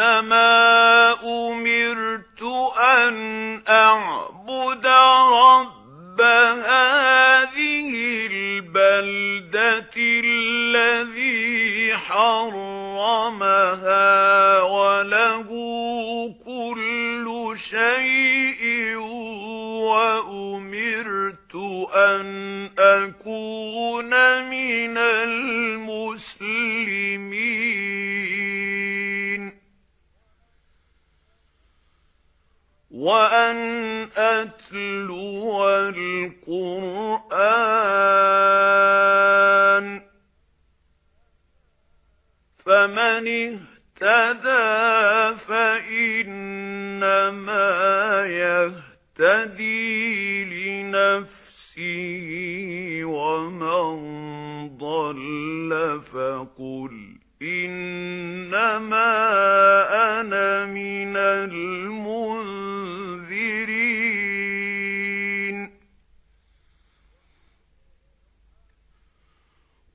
إِنَّمَا أُمِرْتُ أَنْ أَعْبُدَ رَبَّ هَذِهِ الْبَلْدَةِ الَّذِي حَرَّمَهَا وَلَهُ كُلُّ شَيْءٍ وَأُمِرْتُ أَنْ أَكُونَ مِنَ وَأَنْ أَتْلُوَ الْقُرْآنَ فَمَنِ اهْتَدَى فَإِنَّمَا يَهْتَدِي لِنَفْسِهِ وَمَنْ ضَلَّ فَقُلْ إِنَّمَا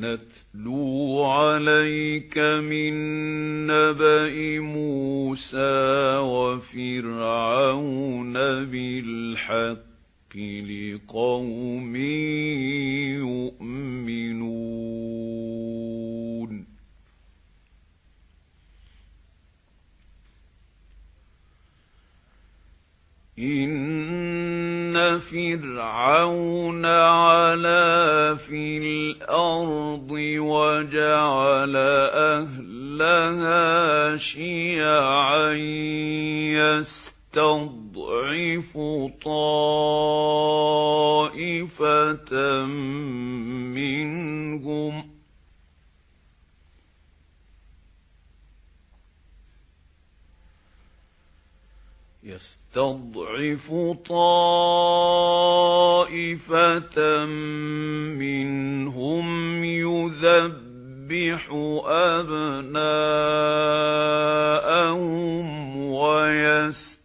نَتْلُو عَلَيْكَ مِن نَّبَإِ مُوسَى وَفِرْعَوْنَ بِالْحَقِّ لِقَوْمٍ يُؤْمِنُونَ. إِنَّ فِرْعَوْنَ عَلَا فِي الْأَرْضِ وَجَعَلَ أَهْلَهَا شِيَعًا يَسْتَضْعِفُ طَائِفَةً مِنْهُمْ يَسْتَضْعِفُ طَائِفَةً مِنْهُمْ يُذَبِّحُ أَبْنَاءَهُمْ وَيَسْتَحْيِي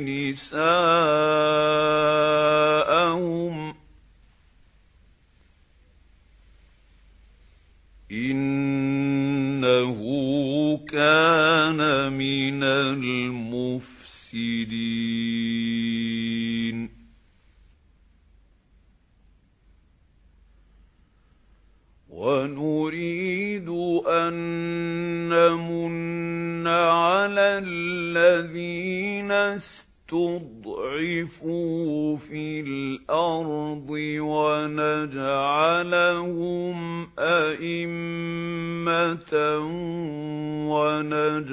نِسَاءَهُمْ كَانَ مِنَ الْمُفْسِدِينَ. وَنُرِيدُ أَن نَّمُنَّ عَلَى الَّذِينَ اسْتُضْعِفُوا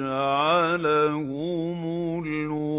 وَنَجْعَلَهُمُ الْوَارِثِينَ